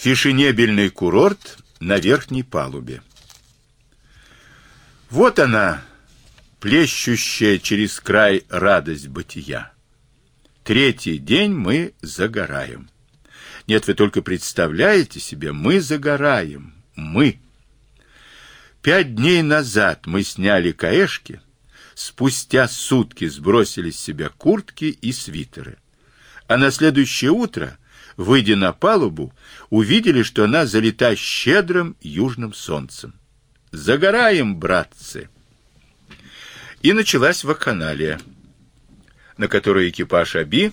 Фешенебельный курорт на верхней палубе. Вот она, плещущая через край радость бытия. Третий день мы загораем. Нет, вы только представляете себе, мы загораем. Мы. Пять дней назад мы сняли каешки, спустя сутки сбросили с себя куртки и свитеры. А на следующее утро, выйдя на палубу, увидели, что она залита щедрым южным солнцем. Загораем, братцы. И началась вакханалия, на которую экипаж Аби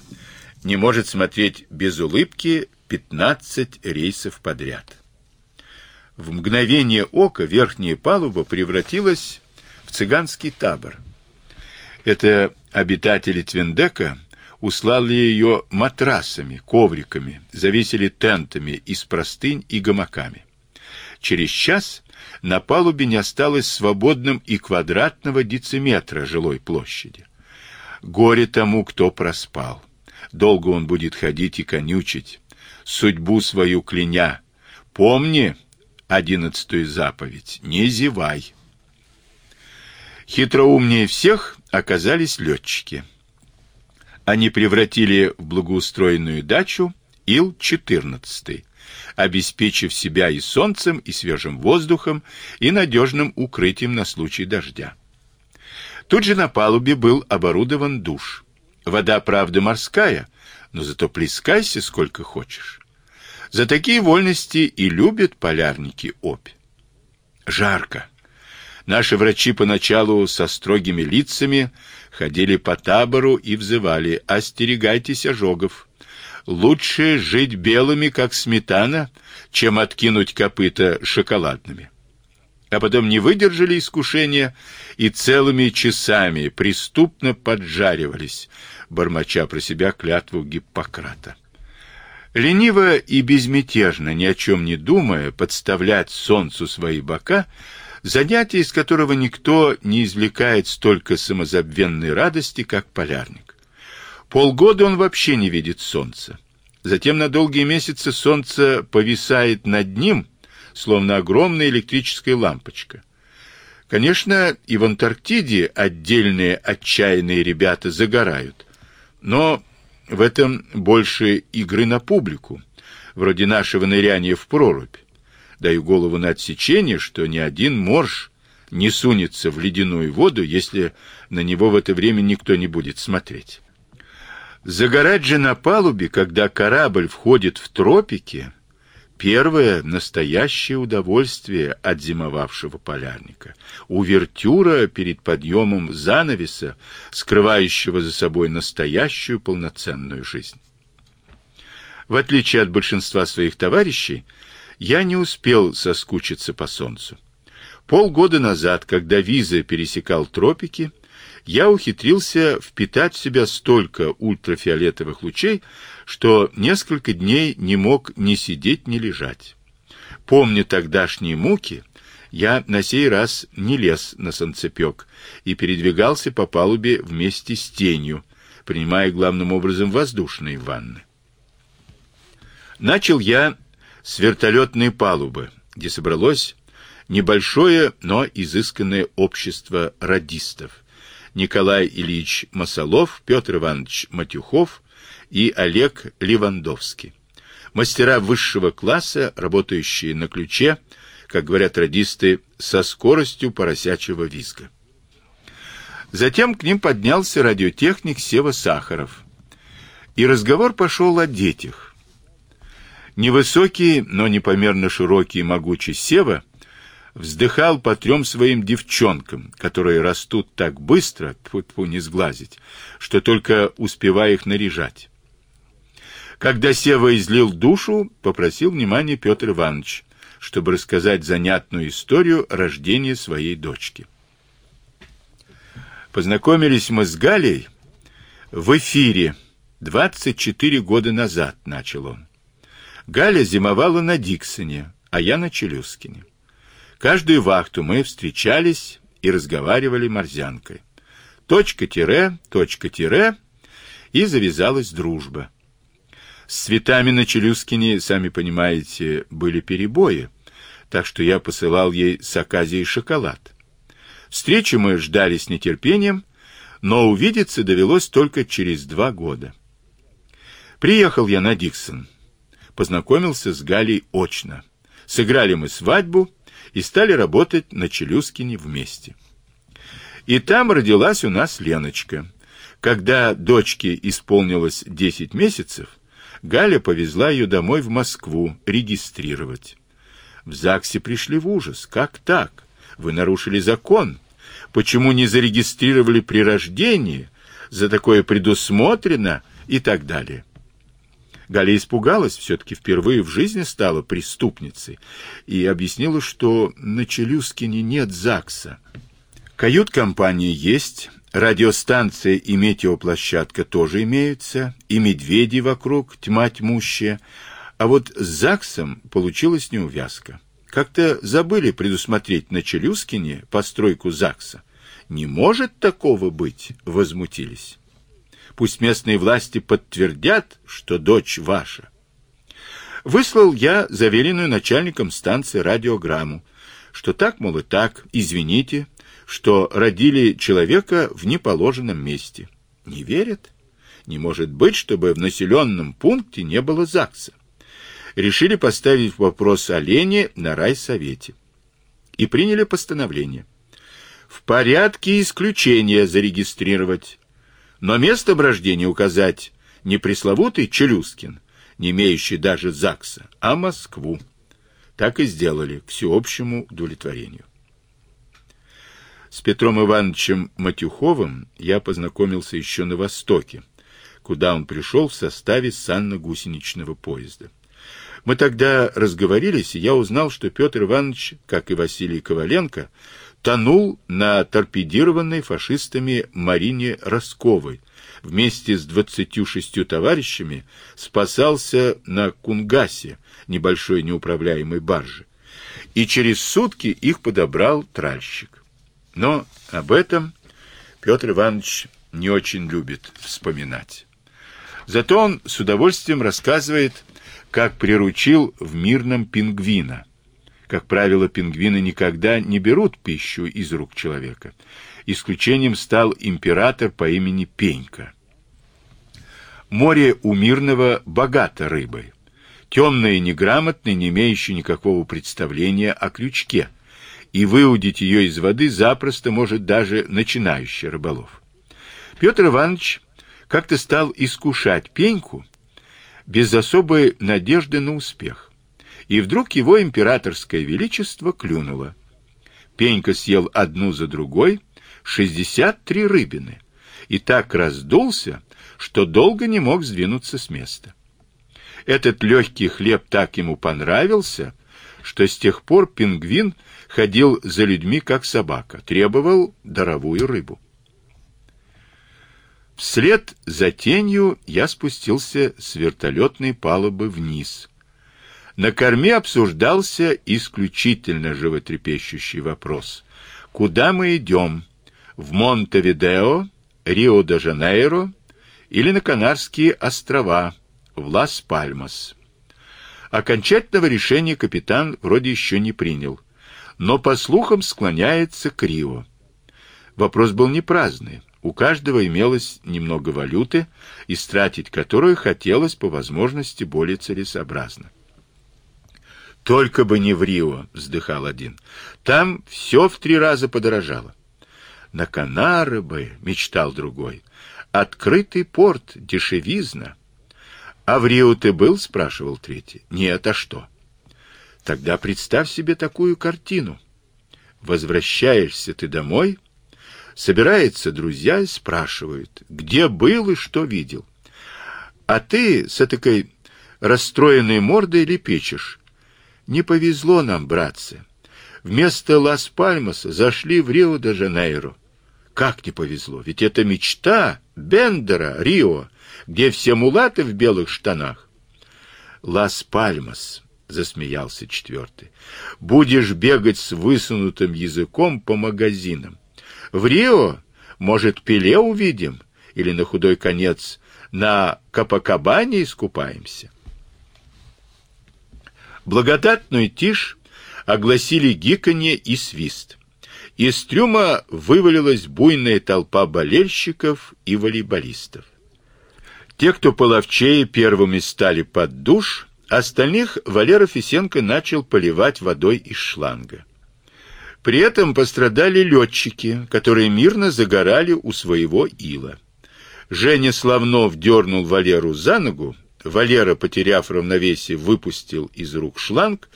не может смотреть без улыбки 15 рейсов подряд. В мгновение ока верхняя палуба превратилась в цыганский табор. Это обитатели Твиндека услали ее матрасами, ковриками, завесили тентами из простынь и гамаками. Через час на палубе не осталось свободным и квадратного дециметра жилой площади. Горе тому, кто проспал. Долго он будет ходить и конючить, судьбу свою кляня. Помни одиннадцатую заповедь: не зевай. Хитроумнее всех оказались летчики. Они превратили в благоустроенную дачу Ил-14, обеспечив себя и солнцем, и свежим воздухом, и надежным укрытием на случай дождя. Тут же на палубе был оборудован душ. Вода, правда, морская, но зато плескайся сколько хочешь. За такие вольности и любят полярники опь. Жарко. Наши врачи поначалу со строгими лицами ходили по табору и взывали: "Остерегайтесь ожогов. Лучше жить белыми, как сметана, чем откинуть копыта шоколадными". А потом не выдержали искушения и целыми часами преступно поджаривались, бормоча про себя клятву Гиппократа. Лениво и безмятежно, ни о чем не думая, подставлять солнцу свои бока Занятие, из которого никто не извлекает столько самозабвенной радости, как полярник. Полгода он вообще не видит солнца. Затем на долгие месяцы солнце повисает над ним, словно огромная электрическая лампочка. Конечно, и в Антарктиде отдельные отчаянные ребята загорают, но в этом больше игры на публику, вроде нашего ныряния в прорубь даю голову на отсечение, что ни один морж не сунется в ледяную воду, если на него в это время никто не будет смотреть. Загорать же на палубе, когда корабль входит в тропики, первое настоящее удовольствие от зимовавшего полярника. Увертюра перед подъемом занавеса, скрывающего за собой настоящую полноценную жизнь. В отличие от большинства своих товарищей, я не успел соскучиться по солнцу. Полгода назад, когда виза пересекал тропики, я ухитрился впитать в себя столько ультрафиолетовых лучей, что несколько дней не мог ни сидеть, ни лежать. Помня тогдашние муки, я на сей раз не лез на солнцепек и передвигался по палубе вместе с тенью, принимая главным образом воздушные ванны. Начал я с вертолетной палубы, где собралось небольшое, но изысканное общество радистов. Николай Ильич Масолов, Петр Иванович Матюхов и Олег Левандовский. Мастера высшего класса, работающие на ключе, как говорят радисты, со скоростью поросячьего визга. Затем к ним поднялся радиотехник Сева Сахаров. И разговор пошел о детях. Невысокий, но непомерно широкий и могучий Сева вздыхал по трем своим девчонкам, которые растут так быстро, тьфу не сглазить, что только успевая их наряжать. Когда Сева излил душу, попросил внимания Петр Иванович, чтобы рассказать занятную историю рождения своей дочки. Познакомились мы с Галей в эфире 24 года назад, начал он. Галя зимовала на Диксоне, а я на Челюскине. Каждую вахту мы встречались и разговаривали морзянкой. Точка-тире, точка-тире, и завязалась дружба. С цветами на Челюскине, сами понимаете, были перебои, так что я посылал ей с Аказией шоколад. Встречи мы ждали с нетерпением, но увидеться довелось только через два года. Приехал я на Диксон, познакомился с Галей очно. Сыграли мы свадьбу и стали работать на Челюскине вместе. И там родилась у нас Леночка. Когда дочке исполнилось 10 месяцев, Галя повезла ее домой в Москву регистрировать. В ЗАГСе пришли в ужас. Как так? Вы нарушили закон. Почему не зарегистрировали при рождении? За такое предусмотрено и так далее. Галя испугалась, все-таки впервые в жизни стала преступницей и объяснила, что на Челюскине нет ЗАГСа. Кают-компания есть, радиостанция и метеоплощадка тоже имеются, и медведи вокруг, тьма тьмущая, а вот с ЗАГСом получилась неувязка. Как-то забыли предусмотреть на Челюскине постройку ЗАГСа. Не может такого быть, возмутились. Пусть местные власти подтвердят, что дочь ваша. Выслал я заверенную начальником станции радиограмму, что так, мол, и так, извините, что родили человека в неположенном месте. Не верят? Не может быть, чтобы в населенном пункте не было ЗАГСа. Решили поставить вопрос о Лене на райсовете. И приняли постановление. В порядке исключения зарегистрировать, но место рождения указать не пресловутый Челюскин, не имеющий даже ЗАГСа, а Москву. Так и сделали, к всеобщему удовлетворению. С Петром Ивановичем Матюховым я познакомился еще на Востоке, куда он пришел в составе санно-гусеничного поезда. Мы тогда разговорились, и я узнал, что Петр Иванович, как и Василий Коваленко, тонул на торпедированной фашистами Марине Росковой. Вместе с двадцатью шестью товарищами спасался на Кунгасе, небольшой неуправляемой барже. И через сутки их подобрал тральщик. Но об этом Петр Иванович не очень любит вспоминать. Зато он с удовольствием рассказывает, как приручил в мирном пингвина. Как правило, пингвины никогда не берут пищу из рук человека. Исключением стал император по имени Пенька. Море у Мирного богато рыбой. Темное и неграмотное, не имеющее никакого представления о крючке – и выудить ее из воды запросто может даже начинающий рыболов. Петр Иванович как-то стал искушать пеньку без особой надежды на успех. И вдруг его императорское величество клюнуло. Пенька съел одну за другой шестьдесят три рыбины и так раздулся, что долго не мог сдвинуться с места. Этот легкий хлеб так ему понравился, что с тех пор пингвин ходил за людьми как собака, требовал даровую рыбу. Вслед за тенью я спустился с вертолетной палубы вниз. На корме обсуждался исключительно животрепещущий вопрос. Куда мы идем? В Монтевидео, Рио-де-Жанейро или на Канарские острова, в Лас-Пальмас? Окончательного решения капитан вроде еще не принял но, по слухам, склоняется к Рио. Вопрос был не праздный. У каждого имелось немного валюты, истратить которую хотелось по возможности более целесообразно. «Только бы не в Рио», — вздыхал один. «Там все в три раза подорожало». «На Канары бы», — мечтал другой. «Открытый порт, дешевизна». «А в Рио ты был?» — спрашивал третий. «Нет, а что?» Тогда представь себе такую картину. Возвращаешься ты домой, собираются друзья и спрашивают, где был и что видел. А ты с этой расстроенной мордой лепечешь. Не повезло нам, братцы. Вместо Лас-Пальмаса зашли в Рио-де-Жанейро. Как не повезло? Ведь это мечта Бендера, Рио, где все мулаты в белых штанах. Лас-Пальмас — засмеялся четвертый. «Будешь бегать с высунутым языком по магазинам. В Рио, может, Пеле увидим? Или на худой конец на Капакабане искупаемся. Благодатную тишь огласили гиканье и свист. Из трюма вывалилась буйная толпа болельщиков и волейболистов. Те, кто половчее, первыми стали под душ, остальных Валера Фисенко начал поливать водой из шланга. При этом пострадали летчики, которые мирно загорали у своего ила. Женя Славнов дернул Валеру за ногу, Валера, потеряв равновесие, выпустил из рук шланг,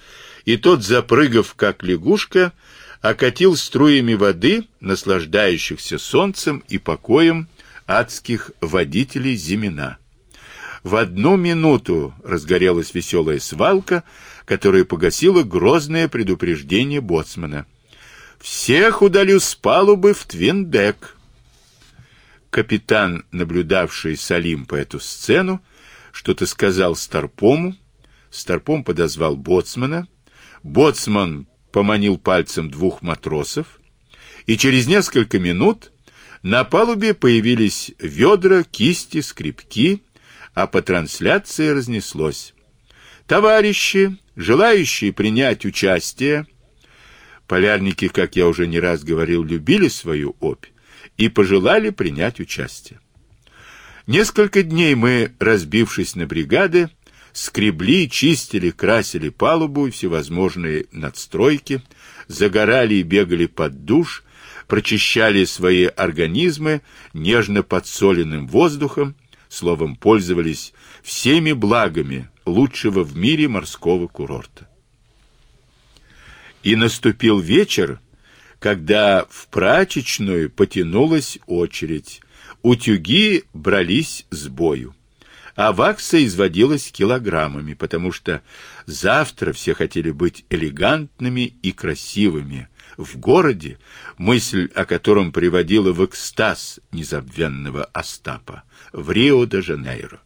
и тот, запрыгав как лягушка, окатил струями воды наслаждающихся солнцем и покоем адских водителей Зимина. В одну минуту разгорелась веселая свалка, которая погасила грозное предупреждение боцмана. Всех удалю с палубы в твиндек. Капитан, наблюдавший с Олимпа эту сцену, что-то сказал Старпому. Старпом подозвал боцмана. Боцман поманил пальцем двух матросов, и через несколько минут на палубе появились ведра, кисти, скрипки, а по трансляции разнеслось: "Товарищи, желающие принять участие, полярники, как я уже не раз говорил, любили свою опь и пожелали принять участие. Несколько дней мы, разбившись на бригады, скребли, чистили, красили палубу и всевозможные надстройки, загорали и бегали под душ, прочищали свои организмы нежно подсоленным воздухом, словом, пользовались всеми благами лучшего в мире морского курорта. И наступил вечер, когда в прачечную потянулась очередь. Утюги брались с бою а вакса изводилась килограммами, потому что завтра все хотели быть элегантными и красивыми. В городе, мысль о котором приводила в экстаз незабвенного Остапа, в Рио-де-Жанейро.